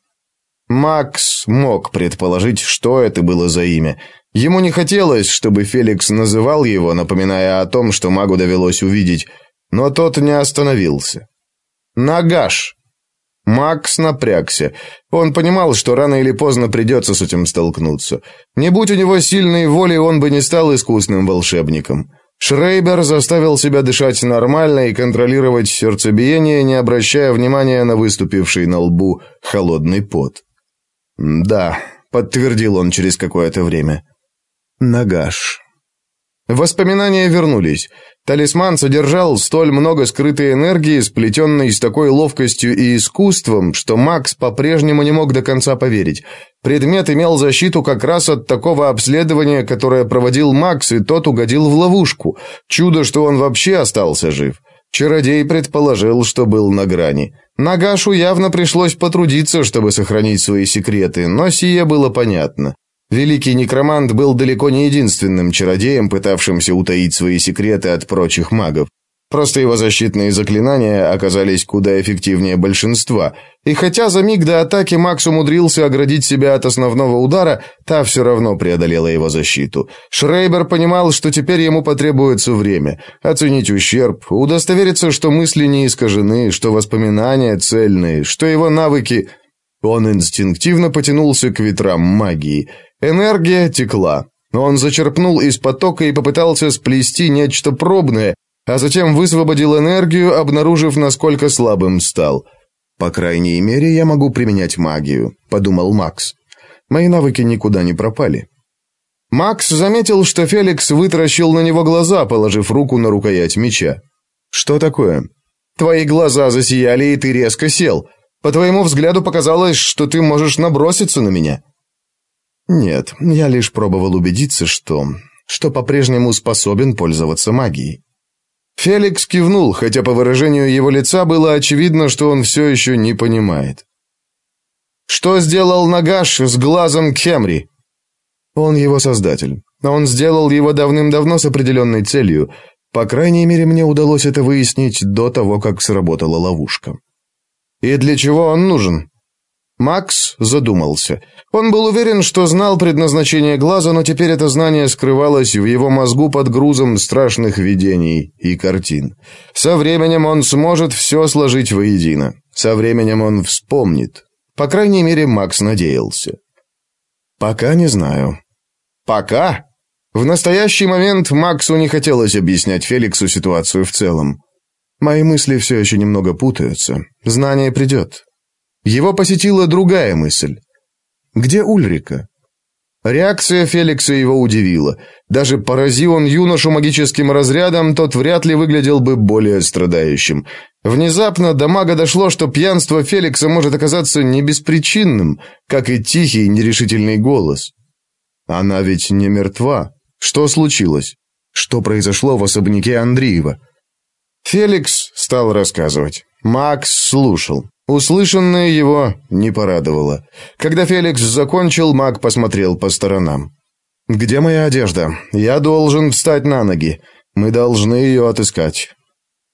Макс мог предположить, что это было за имя. Ему не хотелось, чтобы Феликс называл его, напоминая о том, что магу довелось увидеть, но тот не остановился. Нагаш. Макс напрягся. Он понимал, что рано или поздно придется с этим столкнуться. Не будь у него сильной воли, он бы не стал искусным волшебником. Шрейбер заставил себя дышать нормально и контролировать сердцебиение, не обращая внимания на выступивший на лбу холодный пот. «Да», — подтвердил он через какое-то время. «Нагаш». Воспоминания вернулись. Талисман содержал столь много скрытой энергии, сплетенной с такой ловкостью и искусством, что Макс по-прежнему не мог до конца поверить. Предмет имел защиту как раз от такого обследования, которое проводил Макс, и тот угодил в ловушку. Чудо, что он вообще остался жив. Чародей предположил, что был на грани. Нагашу явно пришлось потрудиться, чтобы сохранить свои секреты, но сие было понятно. Великий некромант был далеко не единственным чародеем, пытавшимся утаить свои секреты от прочих магов. Просто его защитные заклинания оказались куда эффективнее большинства, и хотя за миг до атаки Макс умудрился оградить себя от основного удара, та все равно преодолела его защиту. Шрейбер понимал, что теперь ему потребуется время, оценить ущерб, удостовериться, что мысли не искажены, что воспоминания цельные, что его навыки... Он инстинктивно потянулся к ветрам магии – Энергия текла. Он зачерпнул из потока и попытался сплести нечто пробное, а затем высвободил энергию, обнаружив, насколько слабым стал. «По крайней мере, я могу применять магию», — подумал Макс. «Мои навыки никуда не пропали». Макс заметил, что Феликс вытаращил на него глаза, положив руку на рукоять меча. «Что такое?» «Твои глаза засияли, и ты резко сел. По твоему взгляду показалось, что ты можешь наброситься на меня». Нет, я лишь пробовал убедиться, что... что по-прежнему способен пользоваться магией. Феликс кивнул, хотя по выражению его лица было очевидно, что он все еще не понимает. «Что сделал Нагаш с глазом Кемри?» «Он его создатель. Он сделал его давным-давно с определенной целью. По крайней мере, мне удалось это выяснить до того, как сработала ловушка». «И для чего он нужен?» Макс задумался. Он был уверен, что знал предназначение глаза, но теперь это знание скрывалось в его мозгу под грузом страшных видений и картин. Со временем он сможет все сложить воедино. Со временем он вспомнит. По крайней мере, Макс надеялся. «Пока не знаю». «Пока?» В настоящий момент Максу не хотелось объяснять Феликсу ситуацию в целом. Мои мысли все еще немного путаются. Знание придет. Его посетила другая мысль. Где Ульрика? Реакция Феликса его удивила. Даже порази он юношу магическим разрядом, тот вряд ли выглядел бы более страдающим. Внезапно до мага дошло, что пьянство Феликса может оказаться не беспричинным, как и тихий нерешительный голос. Она ведь не мертва. Что случилось? Что произошло в особняке Андреева? Феликс стал рассказывать. Макс слушал. Услышанное его не порадовало. Когда Феликс закончил, маг посмотрел по сторонам. «Где моя одежда? Я должен встать на ноги. Мы должны ее отыскать».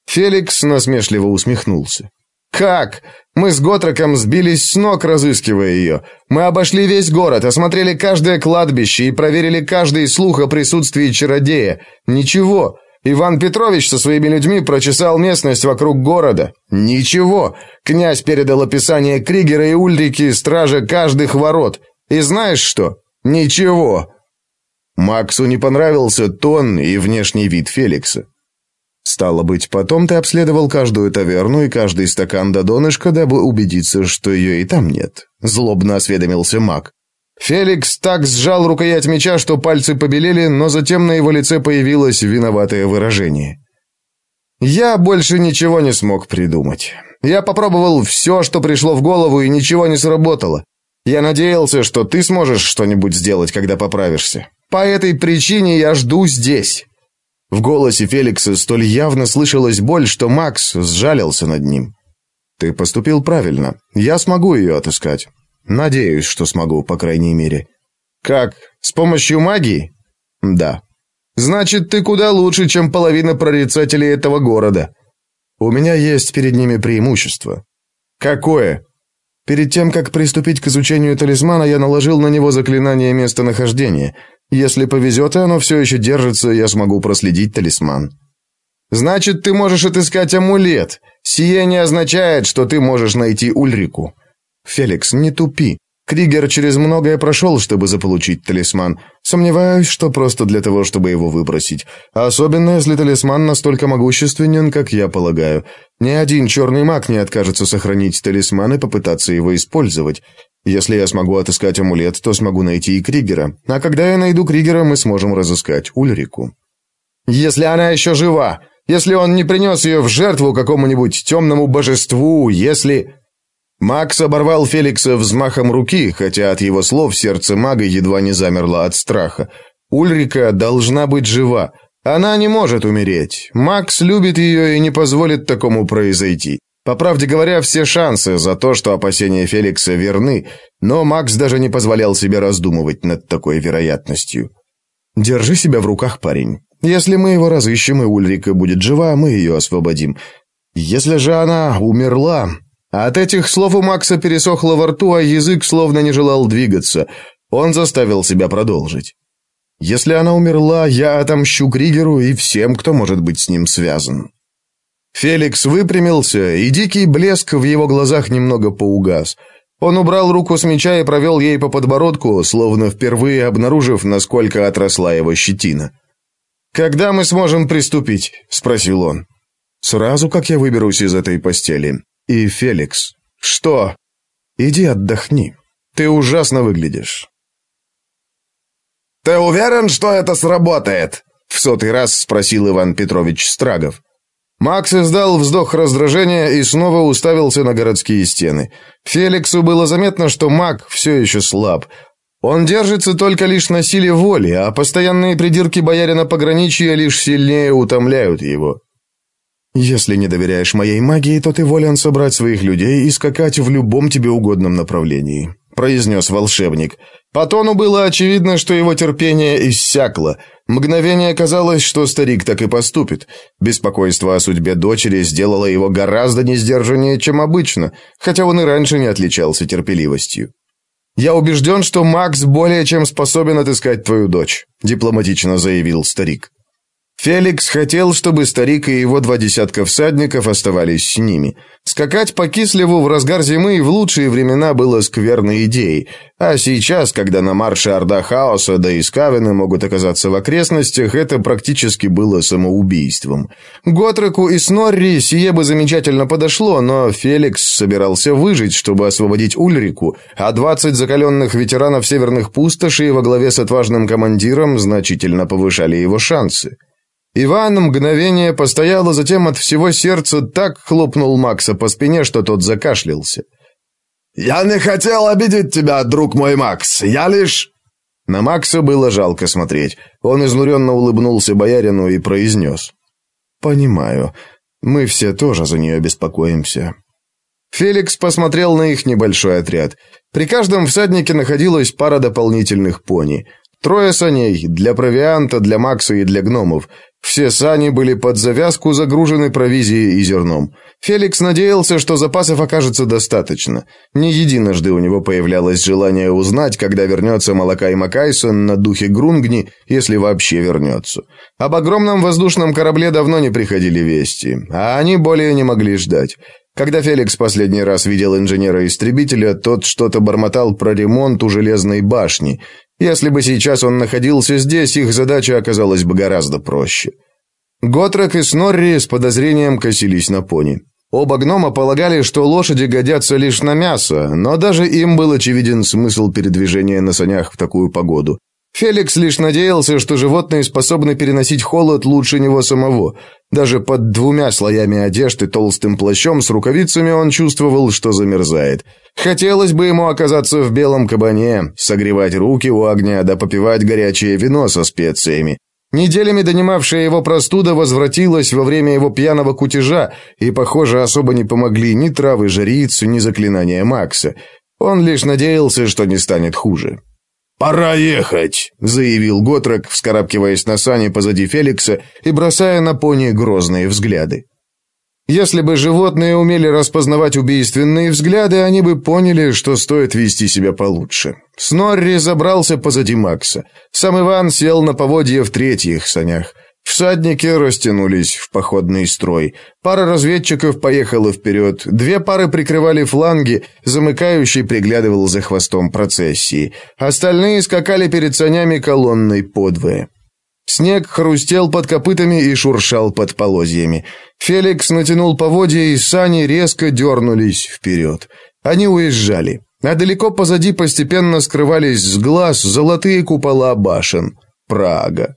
Феликс насмешливо усмехнулся. «Как? Мы с Готроком сбились с ног, разыскивая ее. Мы обошли весь город, осмотрели каждое кладбище и проверили каждый слух о присутствии чародея. Ничего. Иван Петрович со своими людьми прочесал местность вокруг города. Ничего. Князь передал описание Кригера и Ульрики, стража каждых ворот. И знаешь что? Ничего. Максу не понравился тон и внешний вид Феликса. Стало быть, потом ты обследовал каждую таверну и каждый стакан до донышка, дабы убедиться, что ее и там нет. Злобно осведомился Мак. Феликс так сжал рукоять меча, что пальцы побелели, но затем на его лице появилось виноватое выражение. Я больше ничего не смог придумать. Я попробовал все, что пришло в голову, и ничего не сработало. Я надеялся, что ты сможешь что-нибудь сделать, когда поправишься. По этой причине я жду здесь. В голосе Феликса столь явно слышалась боль, что Макс сжалился над ним. Ты поступил правильно. Я смогу ее отыскать. Надеюсь, что смогу, по крайней мере. Как? С помощью магии? Да. Значит, ты куда лучше, чем половина прорицателей этого города. У меня есть перед ними преимущество. Какое? Перед тем, как приступить к изучению талисмана, я наложил на него заклинание местонахождения. Если повезет, и оно все еще держится, я смогу проследить талисман. Значит, ты можешь отыскать амулет. Сие не означает, что ты можешь найти Ульрику. Феликс, не тупи. Кригер через многое прошел, чтобы заполучить талисман. Сомневаюсь, что просто для того, чтобы его выбросить. Особенно, если талисман настолько могущественен, как я полагаю. Ни один черный маг не откажется сохранить талисман и попытаться его использовать. Если я смогу отыскать амулет, то смогу найти и Кригера. А когда я найду Кригера, мы сможем разыскать Ульрику. Если она еще жива, если он не принес ее в жертву какому-нибудь темному божеству, если...» Макс оборвал Феликса взмахом руки, хотя от его слов сердце мага едва не замерло от страха. Ульрика должна быть жива. Она не может умереть. Макс любит ее и не позволит такому произойти. По правде говоря, все шансы за то, что опасения Феликса верны, но Макс даже не позволял себе раздумывать над такой вероятностью. «Держи себя в руках, парень. Если мы его разыщем, и Ульрика будет жива, мы ее освободим. Если же она умерла...» От этих слов у Макса пересохло во рту, а язык словно не желал двигаться. Он заставил себя продолжить. «Если она умерла, я отомщу Кригеру и всем, кто может быть с ним связан». Феликс выпрямился, и дикий блеск в его глазах немного поугас. Он убрал руку с меча и провел ей по подбородку, словно впервые обнаружив, насколько отросла его щетина. «Когда мы сможем приступить?» – спросил он. «Сразу, как я выберусь из этой постели. И, Феликс...» «Что?» «Иди отдохни. Ты ужасно выглядишь». «Ты уверен, что это сработает?» – в сотый раз спросил Иван Петрович Страгов. Макс издал вздох раздражения и снова уставился на городские стены. Феликсу было заметно, что маг все еще слаб. Он держится только лишь на силе воли, а постоянные придирки боярина пограничья лишь сильнее утомляют его. Если не доверяешь моей магии, то ты волен собрать своих людей и скакать в любом тебе угодном направлении, произнес волшебник. По тону было очевидно, что его терпение иссякло. Мгновение казалось, что старик так и поступит. Беспокойство о судьбе дочери сделало его гораздо несдержаннее, чем обычно, хотя он и раньше не отличался терпеливостью. «Я убежден, что Макс более чем способен отыскать твою дочь», — дипломатично заявил старик. Феликс хотел, чтобы старик и его два десятка всадников оставались с ними. Скакать по Кислеву в разгар зимы в лучшие времена было скверной идеей, а сейчас, когда на марше Орда Хаоса да и Скавены могут оказаться в окрестностях, это практически было самоубийством. Готреку и Снорри сие бы замечательно подошло, но Феликс собирался выжить, чтобы освободить Ульрику, а двадцать закаленных ветеранов северных пустошей во главе с отважным командиром значительно повышали его шансы. Иван мгновение постоял, а затем от всего сердца так хлопнул Макса по спине, что тот закашлялся. «Я не хотел обидеть тебя, друг мой Макс, я лишь...» На Макса было жалко смотреть. Он изнуренно улыбнулся боярину и произнес. «Понимаю. Мы все тоже за нее беспокоимся». Феликс посмотрел на их небольшой отряд. При каждом всаднике находилась пара дополнительных пони. Трое саней, для провианта, для Макса и для гномов. Все сани были под завязку загружены провизией и зерном. Феликс надеялся, что запасов окажется достаточно. Не единожды у него появлялось желание узнать, когда вернется Малакай Макайсон на духе Грунгни, если вообще вернется. Об огромном воздушном корабле давно не приходили вести, а они более не могли ждать. Когда Феликс последний раз видел инженера-истребителя, тот что-то бормотал про ремонт у железной башни, если бы сейчас он находился здесь, их задача оказалась бы гораздо проще. Готрек и Снорри с подозрением косились на пони. Оба гнома полагали, что лошади годятся лишь на мясо, но даже им был очевиден смысл передвижения на санях в такую погоду. Феликс лишь надеялся, что животные способны переносить холод лучше него самого. Даже под двумя слоями одежды толстым плащом с рукавицами он чувствовал, что замерзает. Хотелось бы ему оказаться в белом кабане, согревать руки у огня да попивать горячее вино со специями. Неделями донимавшая его простуда возвратилась во время его пьяного кутежа, и, похоже, особо не помогли ни травы жриц, ни заклинания Макса. Он лишь надеялся, что не станет хуже. «Пора ехать», — заявил Готрек, вскарабкиваясь на сани позади Феликса и бросая на пони грозные взгляды. Если бы животные умели распознавать убийственные взгляды, они бы поняли, что стоит вести себя получше. Снорри забрался позади Макса. Сам Иван сел на поводье в третьих санях. Всадники растянулись в походный строй. Пара разведчиков поехала вперед. Две пары прикрывали фланги, замыкающий приглядывал за хвостом процессии. Остальные скакали перед санями колонной подвое. Снег хрустел под копытами и шуршал под полозьями. Феликс натянул поводья, и сани резко дернулись вперед. Они уезжали. А далеко позади постепенно скрывались с глаз золотые купола башен. Прага.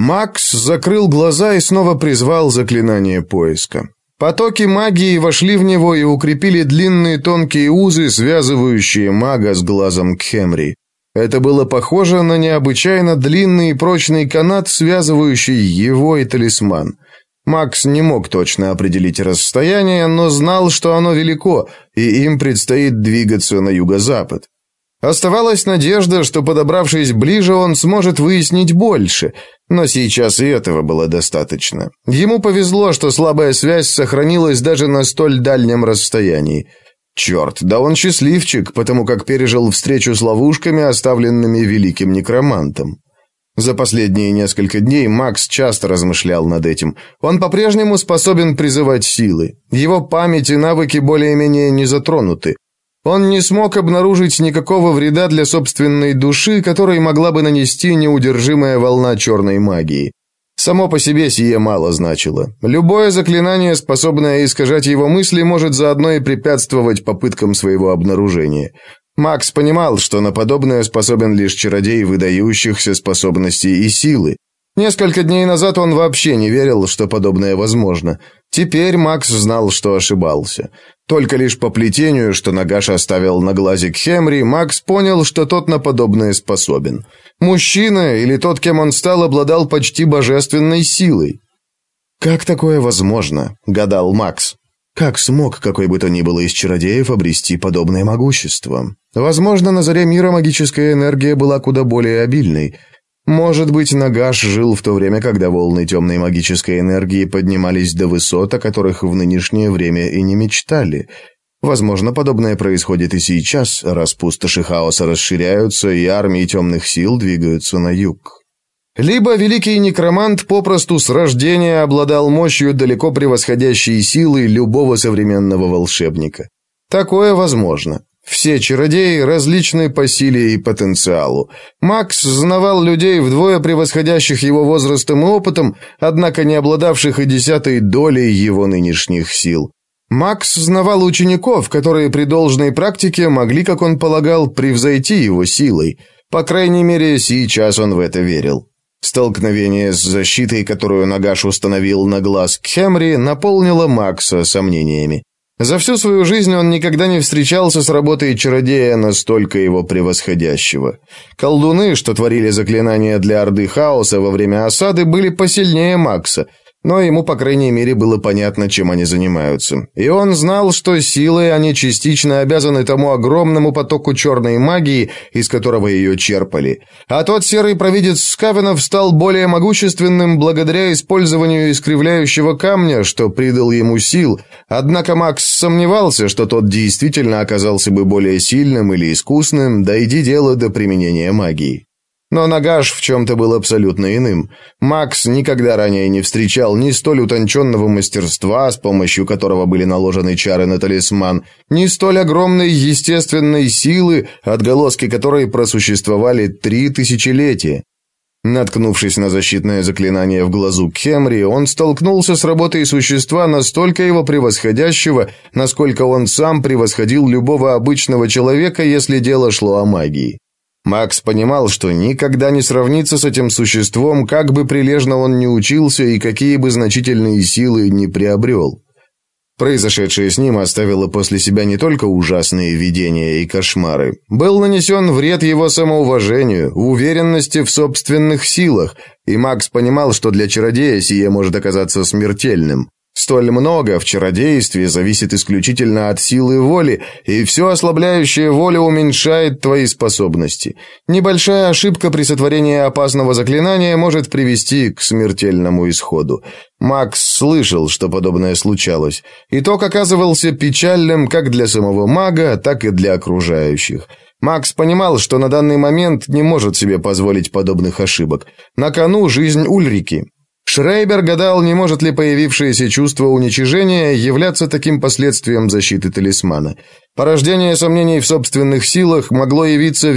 Макс закрыл глаза и снова призвал заклинание поиска. Потоки магии вошли в него и укрепили длинные тонкие узы, связывающие мага с глазом Кхемри. Это было похоже на необычайно длинный и прочный канат, связывающий его и талисман. Макс не мог точно определить расстояние, но знал, что оно велико, и им предстоит двигаться на юго-запад. Оставалась надежда, что, подобравшись ближе, он сможет выяснить больше, но сейчас и этого было достаточно. Ему повезло, что слабая связь сохранилась даже на столь дальнем расстоянии. Черт, да он счастливчик, потому как пережил встречу с ловушками, оставленными великим некромантом. За последние несколько дней Макс часто размышлял над этим. Он по-прежнему способен призывать силы. Его память и навыки более-менее не затронуты. Он не смог обнаружить никакого вреда для собственной души, который могла бы нанести неудержимая волна черной магии. Само по себе сие мало значило. Любое заклинание, способное искажать его мысли, может заодно и препятствовать попыткам своего обнаружения. Макс понимал, что на подобное способен лишь чародей выдающихся способностей и силы. Несколько дней назад он вообще не верил, что подобное возможно. Теперь Макс знал, что ошибался. Только лишь по плетению, что Нагаш оставил на глазик Хемри, Макс понял, что тот на подобное способен. Мужчина, или тот, кем он стал, обладал почти божественной силой. «Как такое возможно?» – гадал Макс. «Как смог какой бы то ни было из чародеев обрести подобное могущество? Возможно, на заре мира магическая энергия была куда более обильной». Может быть, Нагаш жил в то время, когда волны темной магической энергии поднимались до высот, о которых в нынешнее время и не мечтали. Возможно, подобное происходит и сейчас, раз пустоши хаоса расширяются, и армии темных сил двигаются на юг. Либо великий некромант попросту с рождения обладал мощью, далеко превосходящей силы любого современного волшебника. Такое возможно. Все чародеи различны по силе и потенциалу. Макс знавал людей вдвое превосходящих его возрастом и опытом, однако не обладавших и десятой долей его нынешних сил. Макс знавал учеников, которые при должной практике могли, как он полагал, превзойти его силой. По крайней мере, сейчас он в это верил. Столкновение с защитой, которую Нагаш установил на глаз Кхемри, наполнило Макса сомнениями. За всю свою жизнь он никогда не встречался с работой чародея настолько его превосходящего. Колдуны, что творили заклинания для Орды Хаоса во время осады, были посильнее Макса – но ему, по крайней мере, было понятно, чем они занимаются. И он знал, что силой они частично обязаны тому огромному потоку черной магии, из которого ее черпали. А тот серый провидец Скавенов стал более могущественным благодаря использованию искривляющего камня, что придал ему сил. Однако Макс сомневался, что тот действительно оказался бы более сильным или искусным, дойди дело до применения магии. Но Нагаш в чем-то был абсолютно иным. Макс никогда ранее не встречал ни столь утонченного мастерства, с помощью которого были наложены чары на талисман, ни столь огромной естественной силы, отголоски которой просуществовали три тысячелетия. Наткнувшись на защитное заклинание в глазу Кемри, он столкнулся с работой существа настолько его превосходящего, насколько он сам превосходил любого обычного человека, если дело шло о магии. Макс понимал, что никогда не сравнится с этим существом, как бы прилежно он ни учился и какие бы значительные силы не приобрел. Произошедшее с ним оставило после себя не только ужасные видения и кошмары. Был нанесен вред его самоуважению, уверенности в собственных силах, и Макс понимал, что для чародея сие может оказаться смертельным. Столь много в чародействе зависит исключительно от силы воли, и все ослабляющее волю уменьшает твои способности. Небольшая ошибка при сотворении опасного заклинания может привести к смертельному исходу. Макс слышал, что подобное случалось. Итог оказывался печальным как для самого мага, так и для окружающих. Макс понимал, что на данный момент не может себе позволить подобных ошибок. На кону жизнь Ульрики. Шрейбер гадал, не может ли появившееся чувство уничижения являться таким последствием защиты талисмана. Порождение сомнений в собственных силах могло явиться